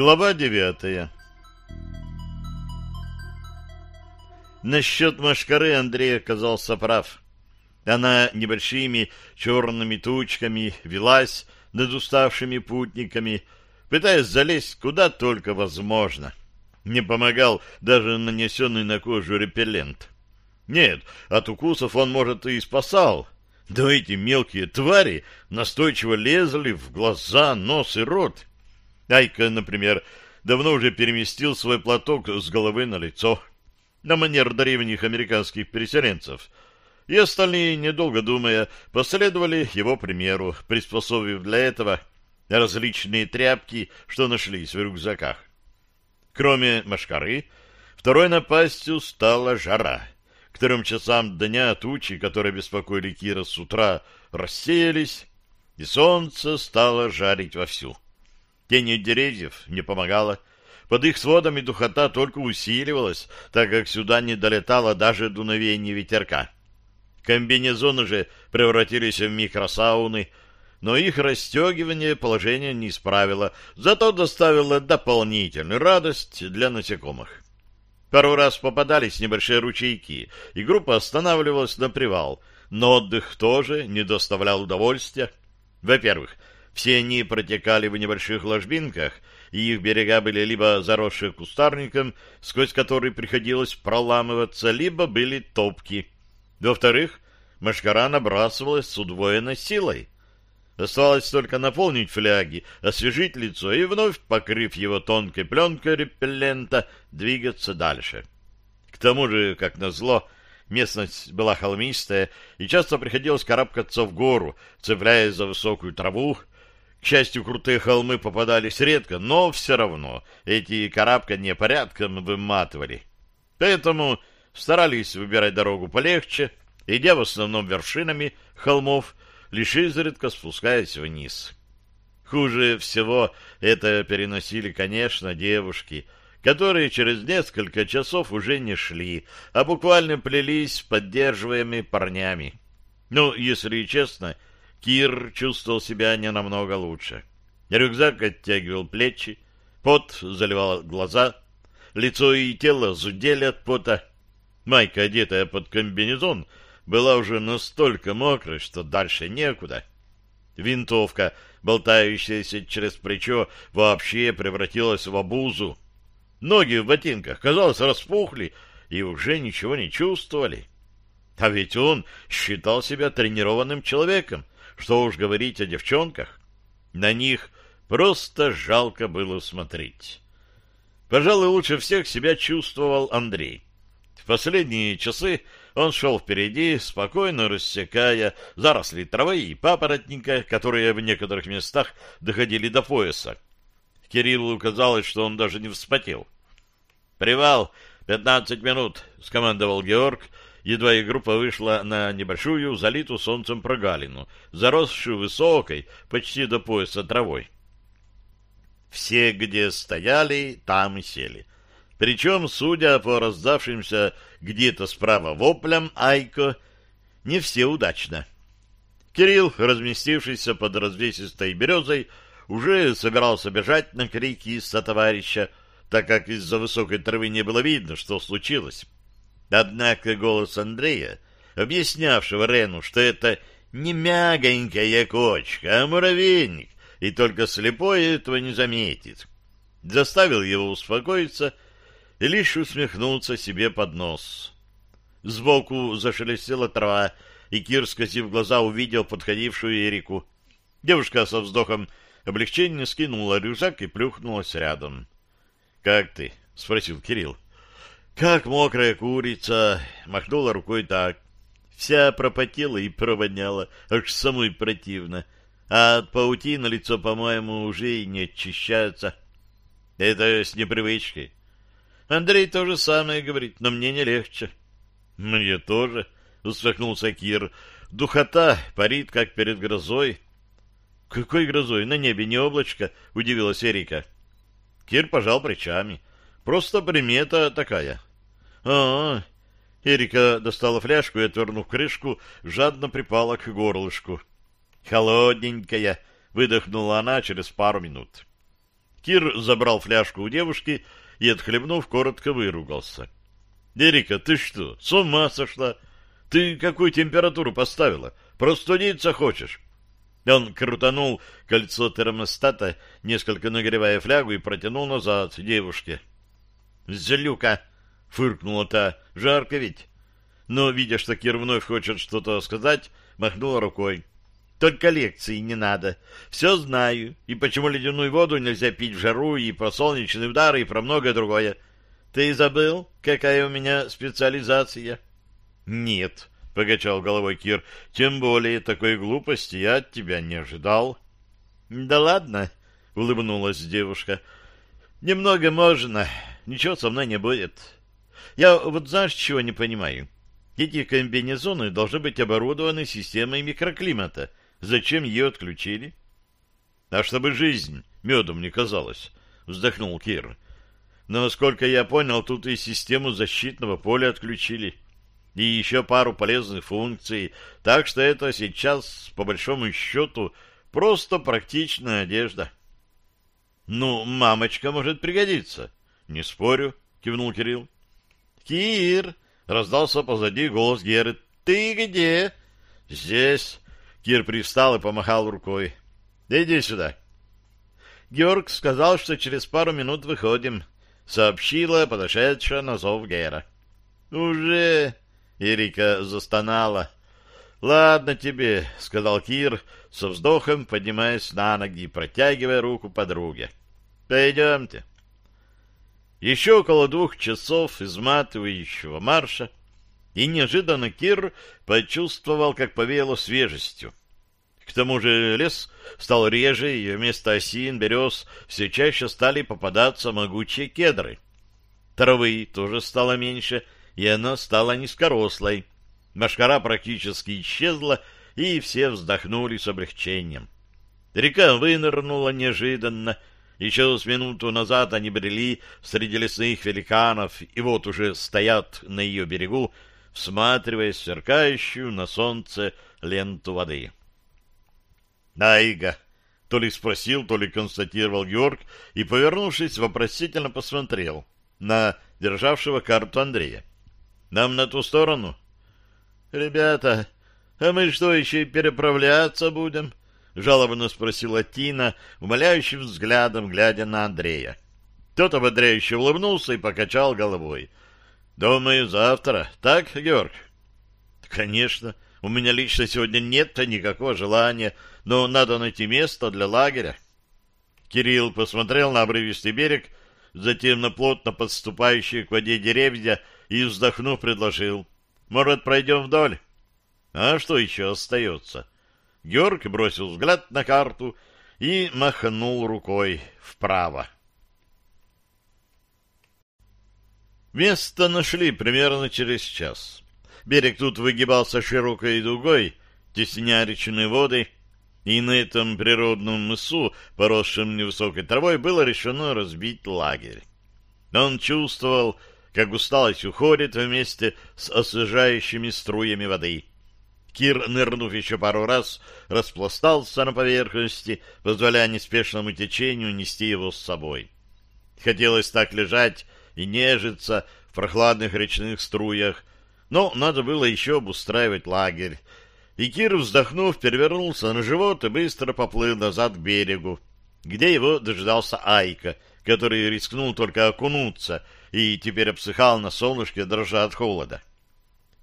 Глава девятая Насчет машкары Андрей оказался прав. Она небольшими черными тучками велась над уставшими путниками, пытаясь залезть куда только возможно. Не помогал даже нанесенный на кожу репеллент. Нет, от укусов он, может, и спасал. Да эти мелкие твари настойчиво лезли в глаза, нос и рот. Айка, например, давно уже переместил свой платок с головы на лицо, на манер древних американских переселенцев, и остальные, недолго думая, последовали его примеру, приспособив для этого различные тряпки, что нашлись в рюкзаках. Кроме машкары, второй напастью стала жара. К трем часам дня тучи, которые беспокоили Кира с утра, рассеялись, и солнце стало жарить вовсю. Тень от деревьев не помогала. Под их сводами духота только усиливалась, так как сюда не долетало даже дуновение ветерка. Комбинезоны же превратились в микросауны, но их расстегивание положение не исправило, зато доставило дополнительную радость для насекомых. Пару раз попадались небольшие ручейки, и группа останавливалась на привал, но отдых тоже не доставлял удовольствия. Во-первых, все они протекали в небольших ложбинках, и их берега были либо заросшие кустарником, сквозь который приходилось проламываться, либо были топки. Во-вторых, машкара набрасывалась с удвоенной силой. Оставалось только наполнить фляги, освежить лицо и, вновь покрыв его тонкой пленкой репеллента, двигаться дальше. К тому же, как назло, местность была холмистая, и часто приходилось карабкаться в гору, цепляясь за высокую траву, к счастью, крутые холмы попадались редко, но все равно эти карабкания порядком выматывали. Поэтому старались выбирать дорогу полегче, идя в основном вершинами холмов, лишь изредка спускаясь вниз. Хуже всего это переносили, конечно, девушки, которые через несколько часов уже не шли, а буквально плелись поддерживаемыми парнями. Ну, если честно, — Кир чувствовал себя не намного лучше. Рюкзак оттягивал плечи, пот заливал глаза, лицо и тело зудели от пота. Майка, одетая под комбинезон, была уже настолько мокрой, что дальше некуда. Винтовка, болтающаяся через плечо, вообще превратилась в обузу. Ноги в ботинках, казалось, распухли и уже ничего не чувствовали. А ведь он считал себя тренированным человеком, что уж говорить о девчонках. На них просто жалко было смотреть. Пожалуй, лучше всех себя чувствовал Андрей. В последние часы он шел впереди, спокойно рассекая заросли травы и папоротника, которые в некоторых местах доходили до пояса. Кириллу казалось, что он даже не вспотел. «Привал! Пятнадцать минут!» — скомандовал Георг, едва и группа вышла на небольшую, залитую солнцем прогалину, заросшую высокой, почти до пояса травой. Все, где стояли, там и сели. Причем, судя по раздавшимся где-то справа воплям Айко, не все удачно. Кирилл, разместившийся под развесистой березой, уже собирался бежать на крики сотоварища, так как из-за высокой травы не было видно, что случилось. Однако голос Андрея, объяснявшего Рену, что это не мягонькая кочка, а муравейник, и только слепой этого не заметит, заставил его успокоиться и лишь усмехнулся себе под нос. Сбоку зашелестела трава, и Кир, скосив глаза, увидел подходившую Эрику. Девушка со вздохом облегчения скинула рюкзак и плюхнулась рядом. — Как ты? — спросил Кирилл. Как мокрая курица, махнула рукой так. Вся пропотела и проводняла, аж самой противно. А от паутины лицо, по-моему, уже и не очищается. Это с непривычки. Андрей то же самое говорит, но мне не легче. Мне тоже, усмехнулся Кир. Духота парит, как перед грозой. Какой грозой? На небе не облачко, удивилась Эрика. Кир пожал плечами. Просто примета такая. А, -а, а Эрика достала фляжку и, отвернув крышку, жадно припала к горлышку. «Холодненькая!» — выдохнула она через пару минут. Кир забрал фляжку у девушки и, отхлебнув, коротко выругался. — Эрика, ты что, с ума сошла? Ты какую температуру поставила? Простудиться хочешь? Он крутанул кольцо термостата, несколько нагревая флягу, и протянул назад девушке. «Злюка!» — фыркнула та. «Жарко ведь!» Но, видя, что Кир вновь хочет что-то сказать, махнула рукой. «Только лекции не надо. Все знаю. И почему ледяную воду нельзя пить в жару, и про солнечные удары, и про многое другое. Ты забыл, какая у меня специализация?» «Нет», — покачал головой Кир, — «тем более такой глупости я от тебя не ожидал». «Да ладно», — улыбнулась девушка, — «немного можно, ничего со мной не будет. Я вот знаешь, чего не понимаю? Эти комбинезоны должны быть оборудованы системой микроклимата. Зачем ее отключили?» «А чтобы жизнь медом не казалась», — вздохнул Кир. «Но, насколько я понял, тут и систему защитного поля отключили» и еще пару полезных функций, так что это сейчас, по большому счету, просто практичная одежда. — Ну, мамочка может пригодиться. — Не спорю, — кивнул Кирилл. — Кир! — раздался позади голос Геры. — Ты где? — Здесь. Кир привстал и помахал рукой. — Иди сюда. Георг сказал, что через пару минут выходим, — сообщила подошедшая на зов Гера. — Уже... Эрика застонала. «Ладно тебе», — сказал Кир, со вздохом поднимаясь на ноги и протягивая руку подруге. «Пойдемте». Еще около двух часов изматывающего марша, и неожиданно Кир почувствовал, как повеяло свежестью. К тому же лес стал реже, и вместо осин, берез все чаще стали попадаться могучие кедры. Травы тоже стало меньше — и она стала низкорослой. Машкара практически исчезла, и все вздохнули с облегчением. Река вынырнула неожиданно. Еще с минуту назад они брели среди лесных великанов, и вот уже стоят на ее берегу, всматриваясь в сверкающую на солнце ленту воды. «Айга!» — то ли спросил, то ли констатировал Георг, и, повернувшись, вопросительно посмотрел на державшего карту Андрея. Нам на ту сторону? — Ребята, а мы что, еще и переправляться будем? — жалобно спросила Тина, умоляющим взглядом, глядя на Андрея. Тот ободряюще улыбнулся и покачал головой. — Думаю, завтра. Так, Георг? — Конечно. У меня лично сегодня нет никакого желания, но надо найти место для лагеря. Кирилл посмотрел на обрывистый берег, затем на плотно подступающие к воде деревья и, вздохнув, предложил. «Может, пройдем вдоль?» «А что еще остается?» Георг бросил взгляд на карту и махнул рукой вправо. Место нашли примерно через час. Берег тут выгибался широкой дугой, тесня речные воды, и на этом природном мысу, поросшем невысокой травой, было решено разбить лагерь. Он чувствовал, как усталость уходит вместе с освежающими струями воды. Кир, нырнув еще пару раз, распластался на поверхности, позволяя неспешному течению нести его с собой. Хотелось так лежать и нежиться в прохладных речных струях, но надо было еще обустраивать лагерь. И Кир, вздохнув, перевернулся на живот и быстро поплыл назад к берегу, где его дожидался Айка, который рискнул только окунуться — и теперь обсыхал на солнышке, дрожа от холода. —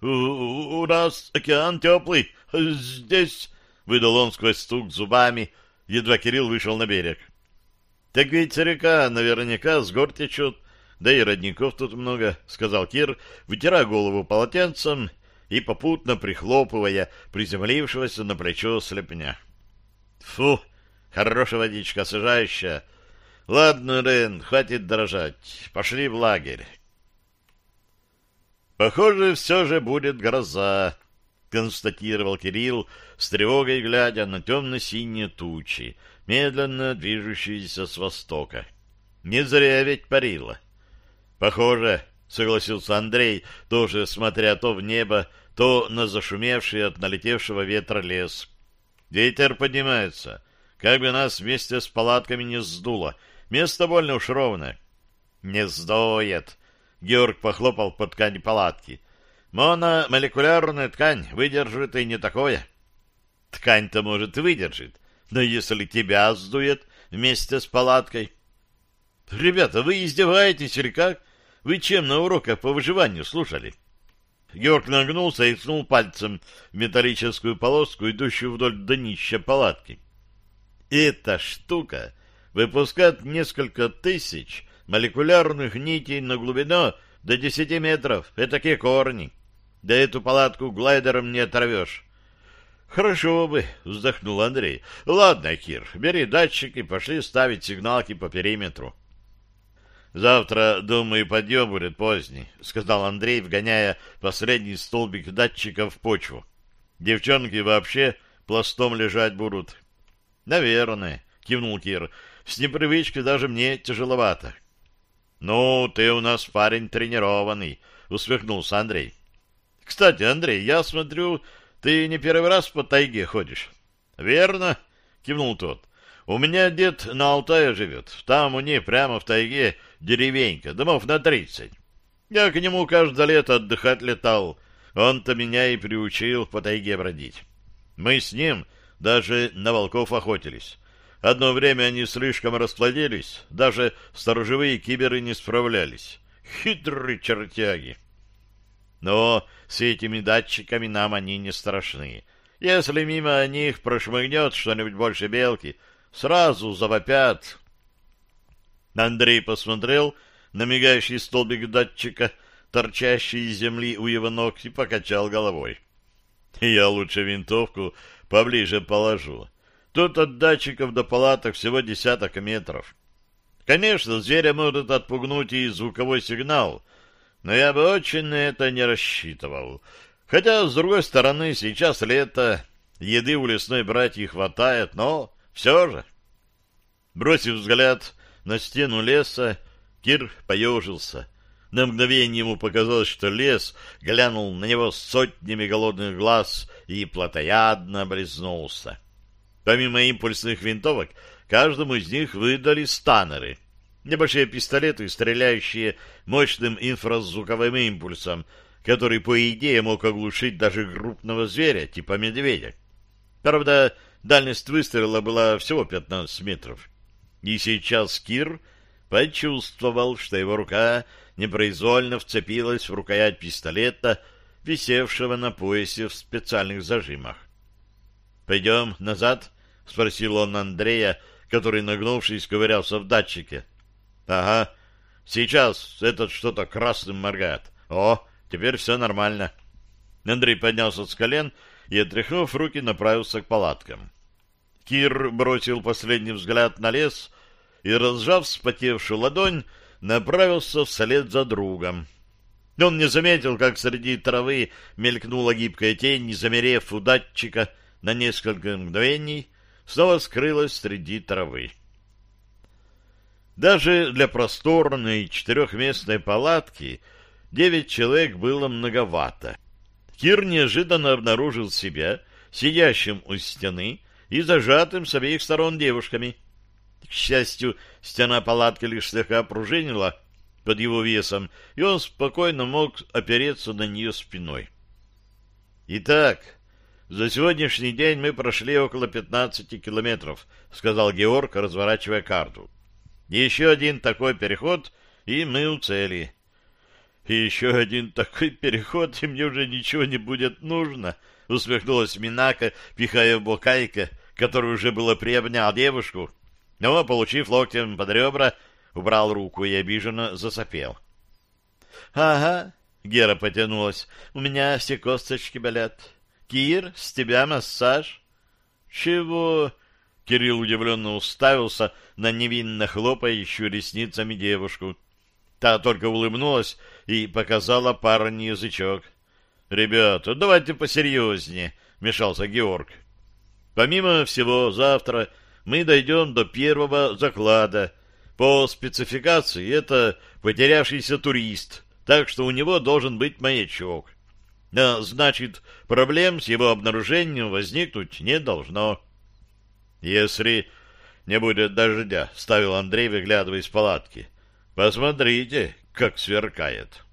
У, нас океан теплый, здесь... — выдал он сквозь стук зубами, едва Кирилл вышел на берег. — Так ведь река наверняка с гор течет, да и родников тут много, — сказал Кир, вытирая голову полотенцем и попутно прихлопывая приземлившегося на плечо слепня. — Фу, хорошая водичка, освежающая, — Ладно, Рен, хватит дрожать. Пошли в лагерь. Похоже, все же будет гроза, констатировал Кирилл, с тревогой глядя на темно-синие тучи, медленно движущиеся с востока. Не зря ведь парило. Похоже, согласился Андрей, тоже смотря то в небо, то на зашумевший от налетевшего ветра лес. Ветер поднимается. Как бы нас вместе с палатками не сдуло, Место больно уж ровное. Не стоит. Георг похлопал по ткани палатки. Мономолекулярная ткань выдержит и не такое. Ткань-то, может, выдержит, но если тебя сдует вместе с палаткой... Ребята, вы издеваетесь или как? Вы чем на уроках по выживанию слушали? Георг нагнулся и ткнул пальцем в металлическую полоску, идущую вдоль днища палатки. Эта штука выпускает несколько тысяч молекулярных нитей на глубину до десяти метров. Это такие корни. Да эту палатку глайдером не оторвешь. Хорошо бы, вздохнул Андрей. Ладно, Кир, бери датчик и пошли ставить сигналки по периметру. Завтра, думаю, подъем будет поздний, сказал Андрей, вгоняя последний столбик датчика в почву. Девчонки вообще пластом лежать будут. Наверное, кивнул Кир. С непривычки даже мне тяжеловато. Ну, ты у нас парень тренированный, усмехнулся Андрей. Кстати, Андрей, я смотрю, ты не первый раз по тайге ходишь. Верно, кивнул тот. У меня дед на Алтае живет. Там у них прямо в тайге деревенька, домов на тридцать. Я к нему каждое лето отдыхать летал. Он-то меня и приучил по тайге бродить. Мы с ним даже на волков охотились. Одно время они слишком расплодились, даже сторожевые киберы не справлялись. Хитрые чертяги. Но с этими датчиками нам они не страшны. Если мимо них прошмыгнет что-нибудь больше белки, сразу завопят. Андрей посмотрел на мигающий столбик датчика, торчащий из земли у его ног, и покачал головой. Я лучше винтовку поближе положу. Тут от датчиков до палаток всего десяток метров. Конечно, зверя может отпугнуть и звуковой сигнал, но я бы очень на это не рассчитывал. Хотя, с другой стороны, сейчас лето, еды у лесной братьи хватает, но все же. Бросив взгляд на стену леса, Кир поежился. На мгновение ему показалось, что лес глянул на него сотнями голодных глаз и плотоядно облизнулся. Помимо импульсных винтовок, каждому из них выдали станеры. Небольшие пистолеты, стреляющие мощным инфразвуковым импульсом, который, по идее, мог оглушить даже крупного зверя, типа медведя. Правда, дальность выстрела была всего 15 метров. И сейчас Кир почувствовал, что его рука непроизвольно вцепилась в рукоять пистолета, висевшего на поясе в специальных зажимах. «Пойдем назад?» — спросил он Андрея, который, нагнувшись, ковырялся в датчике. — Ага. Сейчас этот что-то красным моргает. О, теперь все нормально. Андрей поднялся с колен и, отряхнув руки, направился к палаткам. Кир бросил последний взгляд на лес и, разжав вспотевшую ладонь, направился вслед за другом. Он не заметил, как среди травы мелькнула гибкая тень, не замерев у датчика на несколько мгновений, снова скрылась среди травы. Даже для просторной четырехместной палатки девять человек было многовато. Кир неожиданно обнаружил себя сидящим у стены и зажатым с обеих сторон девушками. К счастью, стена палатки лишь слегка пружинила под его весом, и он спокойно мог опереться на нее спиной. Итак, «За сегодняшний день мы прошли около 15 километров», — сказал Георг, разворачивая карту. «Еще один такой переход, и мы у цели». «И еще один такой переход, и мне уже ничего не будет нужно», — усмехнулась Минака, пихая в бокайка, который уже было приобнял девушку, но, получив локтем под ребра, убрал руку и обиженно засопел. «Ага», — Гера потянулась, — «у меня все косточки болят». Кир, с тебя массаж. Чего? Кирилл удивленно уставился на невинно хлопающую ресницами девушку. Та только улыбнулась и показала парню язычок. «Ребята, давайте посерьезнее», — мешался Георг. «Помимо всего, завтра мы дойдем до первого заклада. По спецификации это потерявшийся турист, так что у него должен быть маячок. А значит, проблем с его обнаружением возникнуть не должно. Если не будет дождя, — ставил Андрей, выглядывая из палатки. — Посмотрите, как сверкает.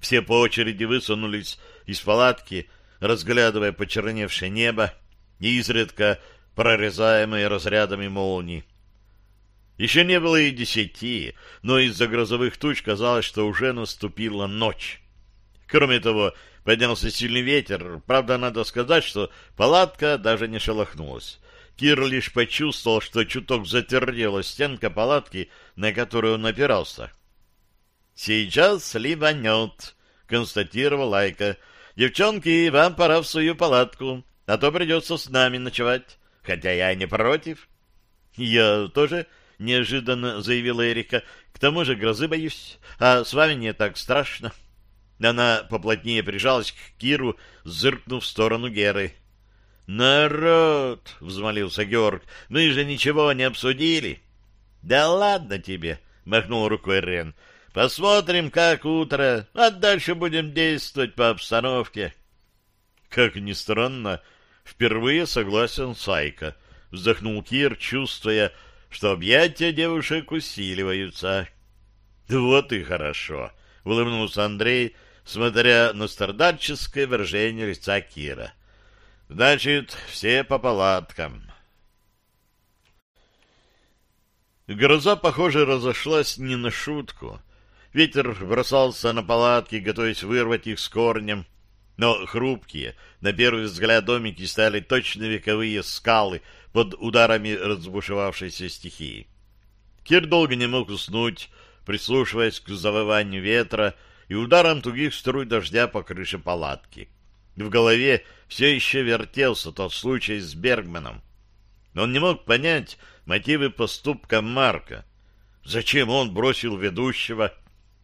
Все по очереди высунулись из палатки, разглядывая почерневшее небо и изредка прорезаемое разрядами молний. Еще не было и десяти, но из-за грозовых туч казалось, что уже наступила ночь. Кроме того, поднялся сильный ветер. Правда, надо сказать, что палатка даже не шелохнулась. Кир лишь почувствовал, что чуток затвердела стенка палатки, на которую он опирался. «Сейчас ливанет», — констатировал Лайка. «Девчонки, вам пора в свою палатку, а то придется с нами ночевать, хотя я не против». «Я тоже — неожиданно заявила Эрика. — К тому же грозы боюсь, а с вами не так страшно. Она поплотнее прижалась к Киру, зыркнув в сторону Геры. — Народ! — взмолился Георг. — Мы же ничего не обсудили. — Да ладно тебе! — махнул рукой Рен. — Посмотрим, как утро, а дальше будем действовать по обстановке. Как ни странно, впервые согласен Сайка. Вздохнул Кир, чувствуя, что объятия девушек усиливаются. — Вот и хорошо, — улыбнулся Андрей, смотря на страдальческое выражение лица Кира. — Значит, все по палаткам. Гроза, похоже, разошлась не на шутку. Ветер бросался на палатки, готовясь вырвать их с корнем, но хрупкие, на первый взгляд, домики стали точно вековые скалы под ударами разбушевавшейся стихии. Кир долго не мог уснуть, прислушиваясь к завыванию ветра и ударам тугих струй дождя по крыше палатки. В голове все еще вертелся тот случай с Бергманом. Он не мог понять мотивы поступка Марка. Зачем он бросил ведущего?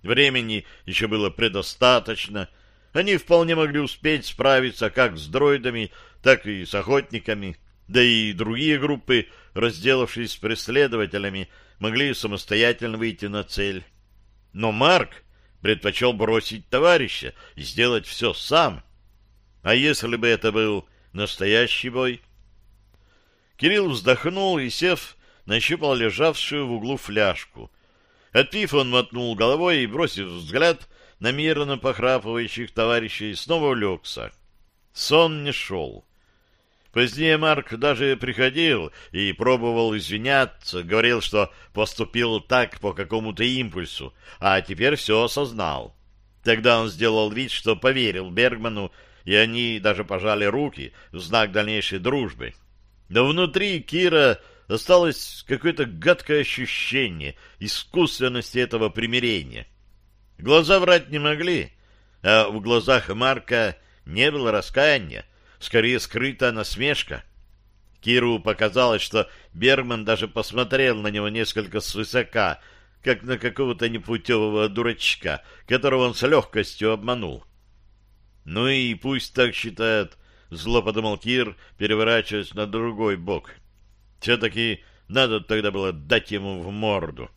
Времени еще было предостаточно — они вполне могли успеть справиться как с дроидами, так и с охотниками, да и другие группы, разделавшись с преследователями, могли самостоятельно выйти на цель. Но Марк предпочел бросить товарища и сделать все сам. А если бы это был настоящий бой? Кирилл вздохнул и, сев, нащупал лежавшую в углу фляжку. Отпив, он мотнул головой и, бросив взгляд, намеренно похрапывающих товарищей, снова улегся. Сон не шел. Позднее Марк даже приходил и пробовал извиняться, говорил, что поступил так по какому-то импульсу, а теперь все осознал. Тогда он сделал вид, что поверил Бергману, и они даже пожали руки в знак дальнейшей дружбы. Но внутри Кира осталось какое-то гадкое ощущение искусственности этого примирения. Глаза врать не могли, а в глазах Марка не было раскаяния, скорее скрытая насмешка. Киру показалось, что Бергман даже посмотрел на него несколько свысока, как на какого-то непутевого дурачка, которого он с легкостью обманул. «Ну и пусть так считает», — зло подумал Кир, переворачиваясь на другой бок. «Все-таки надо тогда было дать ему в морду».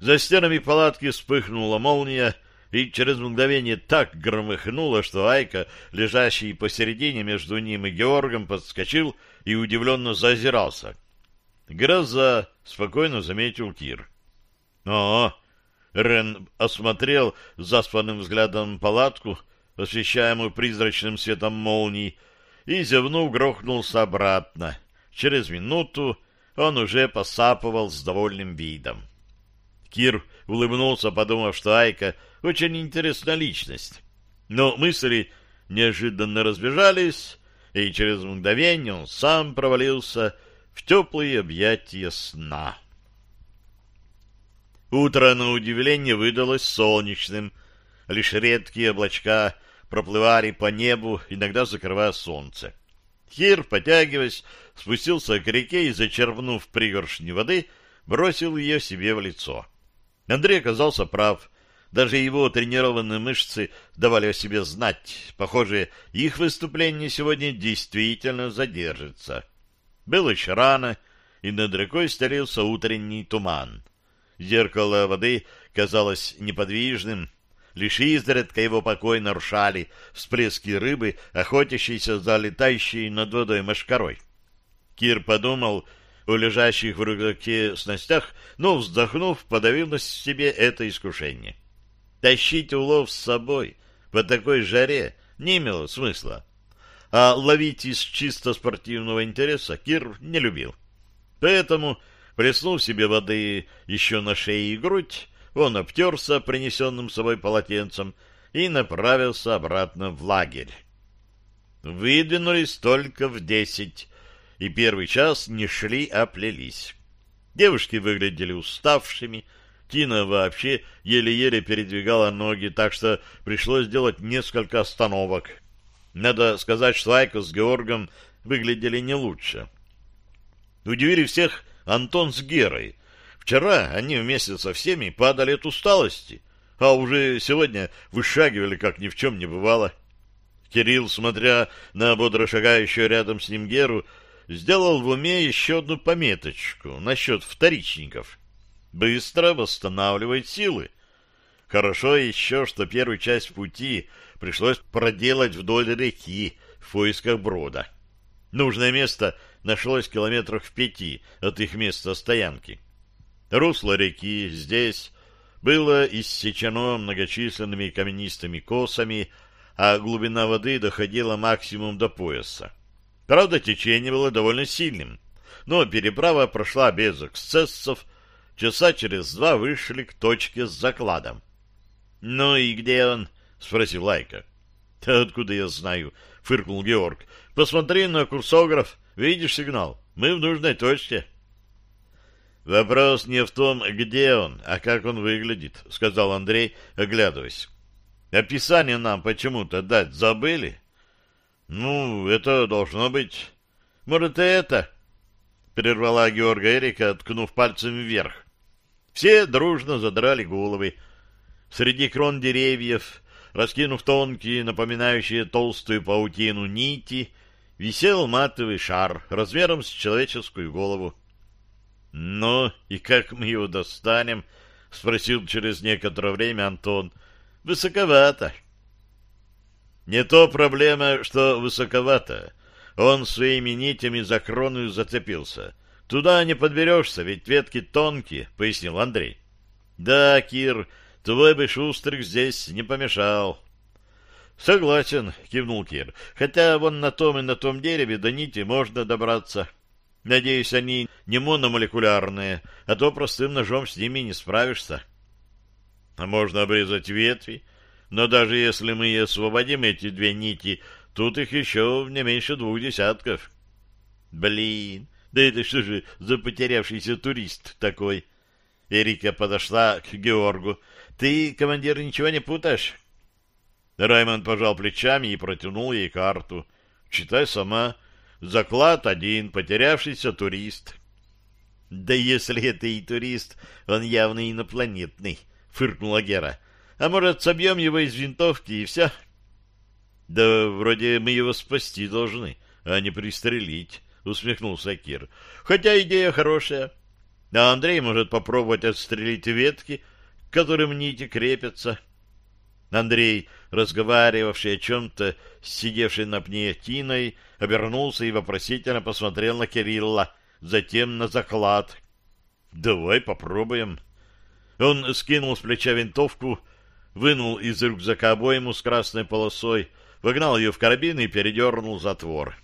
За стенами палатки вспыхнула молния, и через мгновение так громыхнуло, что Айка, лежащий посередине между ним и Георгом, подскочил и удивленно зазирался. «Гроза!» — спокойно заметил Кир. «О!» — Рен осмотрел заспанным взглядом палатку, освещаемую призрачным светом молний, и, зевнув, грохнулся обратно. Через минуту он уже посапывал с довольным видом. Кир улыбнулся, подумав, что Айка очень интересная личность. Но мысли неожиданно разбежались, и через мгновение он сам провалился в теплые объятия сна. Утро, на удивление, выдалось солнечным. Лишь редкие облачка проплывали по небу, иногда закрывая солнце. Кир, потягиваясь, спустился к реке и, зачерпнув пригоршни воды, бросил ее себе в лицо. Андрей оказался прав. Даже его тренированные мышцы давали о себе знать. Похоже, их выступление сегодня действительно задержится. Было еще рано, и над рекой стелился утренний туман. Зеркало воды казалось неподвижным, лишь изредка его покой нарушали всплески рыбы, охотящейся за летающей над водой мошкарой. Кир подумал о лежащих в рюкзаке снастях, но, вздохнув, подавил на себе это искушение. Тащить улов с собой по такой жаре не имело смысла, а ловить из чисто спортивного интереса Кир не любил. Поэтому, плеснув себе воды еще на шее и грудь, он обтерся принесенным с собой полотенцем и направился обратно в лагерь. Выдвинулись только в десять, и первый час не шли, а плелись. Девушки выглядели уставшими, Тина вообще еле-еле передвигала ноги, так что пришлось сделать несколько остановок. Надо сказать, что Айка с Георгом выглядели не лучше. Удивили всех Антон с Герой. Вчера они вместе со всеми падали от усталости, а уже сегодня вышагивали, как ни в чем не бывало. Кирилл, смотря на бодро шагающую рядом с ним Геру, сделал в уме еще одну пометочку насчет вторичников. Быстро восстанавливать силы. Хорошо еще, что первую часть пути пришлось проделать вдоль реки в поисках брода. Нужное место нашлось километрах в пяти от их места стоянки. Русло реки здесь было иссечено многочисленными каменистыми косами, а глубина воды доходила максимум до пояса. Правда, течение было довольно сильным, но переправа прошла без эксцессов, часа через два вышли к точке с закладом. — Ну и где он? — спросил Лайка. — Да откуда я знаю? — фыркнул Георг. — Посмотри на курсограф, видишь сигнал? Мы в нужной точке. — Вопрос не в том, где он, а как он выглядит, — сказал Андрей, оглядываясь. — Описание нам почему-то дать забыли? Ну, это должно быть... Может, и это... Прервала Георга Эрика, ткнув пальцем вверх. Все дружно задрали головы. Среди крон деревьев, раскинув тонкие, напоминающие толстую паутину нити, висел матовый шар размером с человеческую голову. — Ну, и как мы его достанем? — спросил через некоторое время Антон. — Высоковато. — не то проблема, что высоковато. Он своими нитями за крону зацепился. Туда не подберешься, ведь ветки тонкие, — пояснил Андрей. — Да, Кир, твой бы шустрик здесь не помешал. — Согласен, — кивнул Кир, — хотя вон на том и на том дереве до нити можно добраться. Надеюсь, они не мономолекулярные, а то простым ножом с ними не справишься. — А можно обрезать ветви, но даже если мы и освободим эти две нити, тут их еще не меньше двух десятков. Блин, да это что же за потерявшийся турист такой? Эрика подошла к Георгу. Ты, командир, ничего не путаешь? Раймонд пожал плечами и протянул ей карту. Читай сама. Заклад один, потерявшийся турист. Да если это и турист, он явно инопланетный, фыркнула Гера. А может, собьем его из винтовки и все? Да вроде мы его спасти должны, а не пристрелить, усмехнулся Кир. Хотя идея хорошая. А Андрей может попробовать отстрелить ветки, к которым нити крепятся. Андрей, разговаривавший о чем-то, сидевший на пне Тиной, обернулся и вопросительно посмотрел на Кирилла, затем на заклад. — Давай попробуем. Он скинул с плеча винтовку, вынул из рюкзака обойму с красной полосой, вогнал ее в карабин и передернул затвор.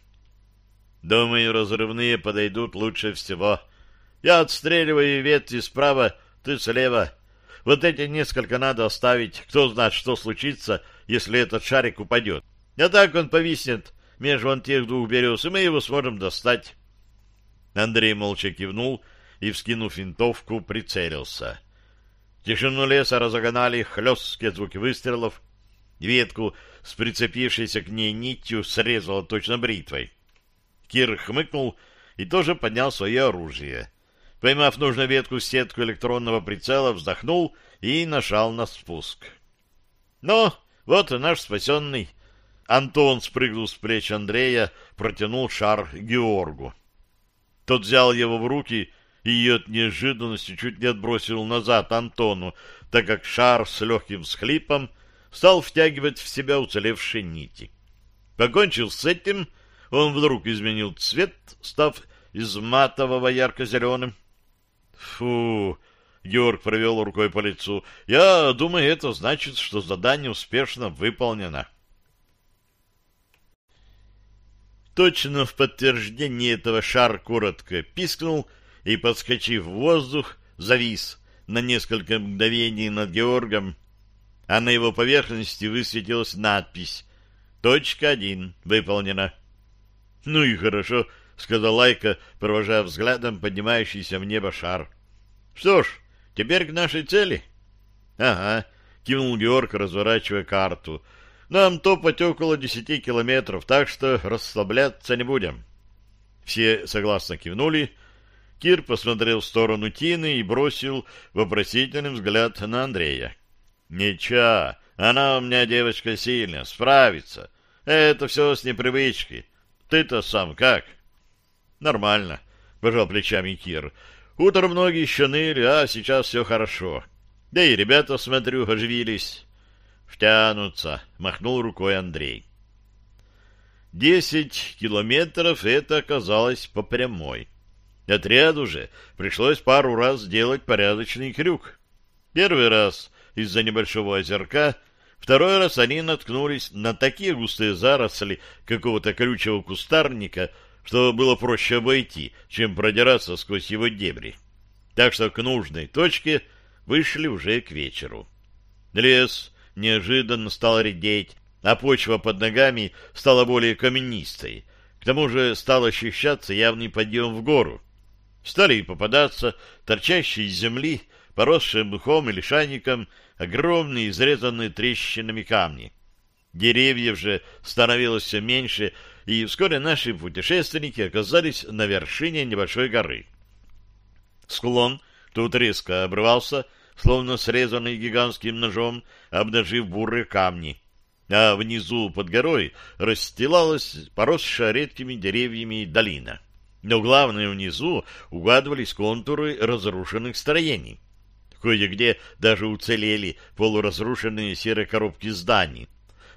Думаю, разрывные подойдут лучше всего. Я отстреливаю ветви справа, ты слева. Вот эти несколько надо оставить. Кто знает, что случится, если этот шарик упадет. А так он повиснет между вон тех двух берез, и мы его сможем достать. Андрей молча кивнул и, вскинув винтовку, прицелился. Тишину леса разогнали хлесткие звуки выстрелов. Ветку с прицепившейся к ней нитью срезала точно бритвой. Кир хмыкнул и тоже поднял свое оружие. Поймав нужную ветку сетку электронного прицела, вздохнул и нажал на спуск. «Ну, вот и наш спасенный». Антон спрыгнул с плеч Андрея, протянул шар Георгу. Тот взял его в руки и от неожиданности чуть не отбросил назад Антону, так как шар с легким схлипом стал втягивать в себя уцелевшие нити. Покончив с этим, он вдруг изменил цвет, став из матового ярко-зеленым. Фу, Георг провел рукой по лицу. Я думаю, это значит, что задание успешно выполнено. Точно в подтверждение этого шар коротко пискнул и, подскочив в воздух, завис на несколько мгновений над Георгом, а на его поверхности высветилась надпись «Точка один выполнена». «Ну и хорошо», — сказал Лайка, провожая взглядом поднимающийся в небо шар. «Что ж, теперь к нашей цели». «Ага», — кивнул Георг, разворачивая карту. «Нам топать около десяти километров, так что расслабляться не будем». Все согласно кивнули. Кир посмотрел в сторону Тины и бросил вопросительный взгляд на Андрея. «Ничего, она у меня девочка сильная, справится. Это все с непривычки. Ты-то сам как?» «Нормально», — пожал плечами Кир. «Утром ноги еще ныли, а сейчас все хорошо. Да и ребята, смотрю, оживились». «Втянутся», — махнул рукой Андрей. Десять километров это оказалось по прямой. Отряду же пришлось пару раз сделать порядочный крюк. Первый раз из-за небольшого озерка, второй раз они наткнулись на такие густые заросли какого-то колючего кустарника, что было проще обойти, чем продираться сквозь его дебри. Так что к нужной точке вышли уже к вечеру. Лес неожиданно стал редеть, а почва под ногами стала более каменистой. К тому же стал ощущаться явный подъем в гору. Стали попадаться торчащие из земли, поросшие мхом или шайником, огромные изрезанные трещинами камни. Деревьев же становилось все меньше, и вскоре наши путешественники оказались на вершине небольшой горы. Склон тут резко обрывался, словно срезанный гигантским ножом, обнажив бурые камни, а внизу под горой расстилалась поросшая редкими деревьями долина. Но главное, внизу угадывались контуры разрушенных строений. Кое-где даже уцелели полуразрушенные серые коробки зданий,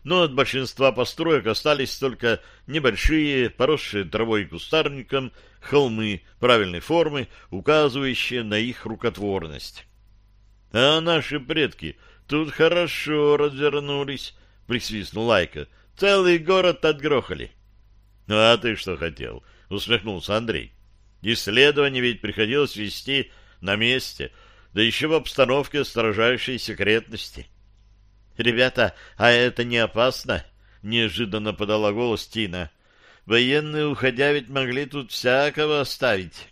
но от большинства построек остались только небольшие, поросшие травой и кустарником, холмы правильной формы, указывающие на их рукотворность. — А наши предки тут хорошо развернулись, — присвистнул Лайка. — Целый город отгрохали. — Ну, а ты что хотел? — усмехнулся Андрей. — Исследование ведь приходилось вести на месте, да еще в обстановке строжайшей секретности. — «Ребята, а это не опасно?» — неожиданно подала голос Тина. «Военные, уходя, ведь могли тут всякого оставить».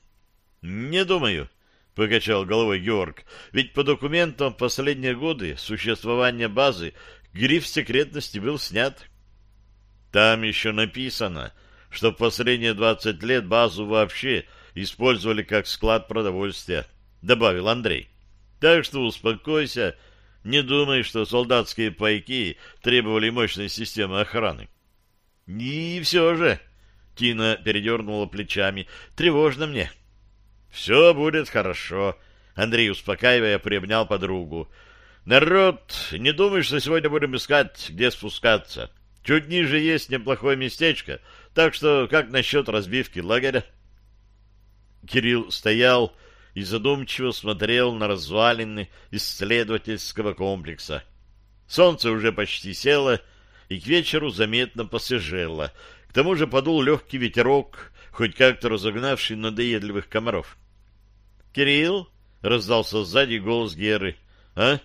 «Не думаю», — покачал головой Георг. «Ведь по документам последние годы существования базы гриф секретности был снят». «Там еще написано, что в последние двадцать лет базу вообще использовали как склад продовольствия», — добавил Андрей. «Так что успокойся не думай, что солдатские пайки требовали мощной системы охраны. И все же, Тина передернула плечами, тревожно мне. Все будет хорошо. Андрей, успокаивая, приобнял подругу. Народ, не думай, что сегодня будем искать, где спускаться. Чуть ниже есть неплохое местечко, так что как насчет разбивки лагеря? Кирилл стоял, и задумчиво смотрел на развалины исследовательского комплекса. Солнце уже почти село, и к вечеру заметно посвежело. К тому же подул легкий ветерок, хоть как-то разогнавший надоедливых комаров. «Кирилл?» — раздался сзади голос Геры. «А?»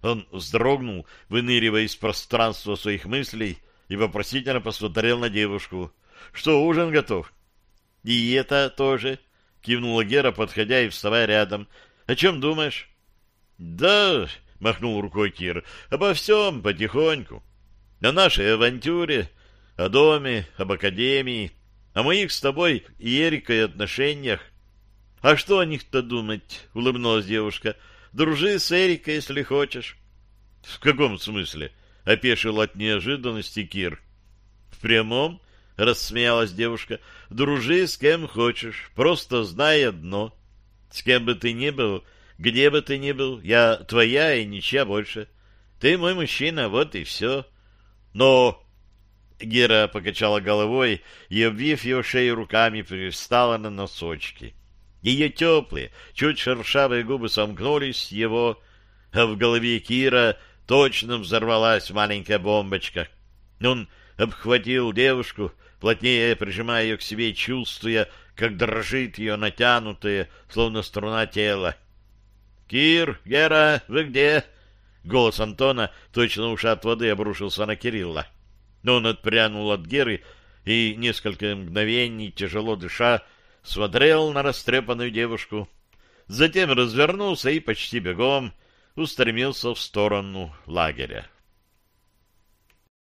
Он вздрогнул, выныривая из пространства своих мыслей, и вопросительно посмотрел на девушку. «Что, ужин готов?» «И это тоже», кивнула Гера, подходя и вставая рядом. О чем думаешь? Да, махнул рукой Кир, обо всем потихоньку. О нашей авантюре, о доме, об академии, о моих с тобой и Эрикой отношениях. А что о них-то думать? улыбнулась девушка. Дружи с Эрикой, если хочешь. В каком смысле? опешил от неожиданности Кир. В прямом, — рассмеялась девушка. — Дружи с кем хочешь, просто знай одно. С кем бы ты ни был, где бы ты ни был, я твоя и ничья больше. Ты мой мужчина, вот и все. Но... Гера покачала головой и, обвив его шею руками, привстала на носочки. Ее теплые, чуть шершавые губы сомкнулись его, а в голове Кира точно взорвалась маленькая бомбочка. Он обхватил девушку, плотнее прижимая ее к себе, чувствуя, как дрожит ее натянутое, словно струна тела. — Кир, Гера, вы где? Голос Антона, точно уши от воды, обрушился на Кирилла. Но он отпрянул от Геры и несколько мгновений, тяжело дыша, смотрел на растрепанную девушку. Затем развернулся и почти бегом устремился в сторону лагеря.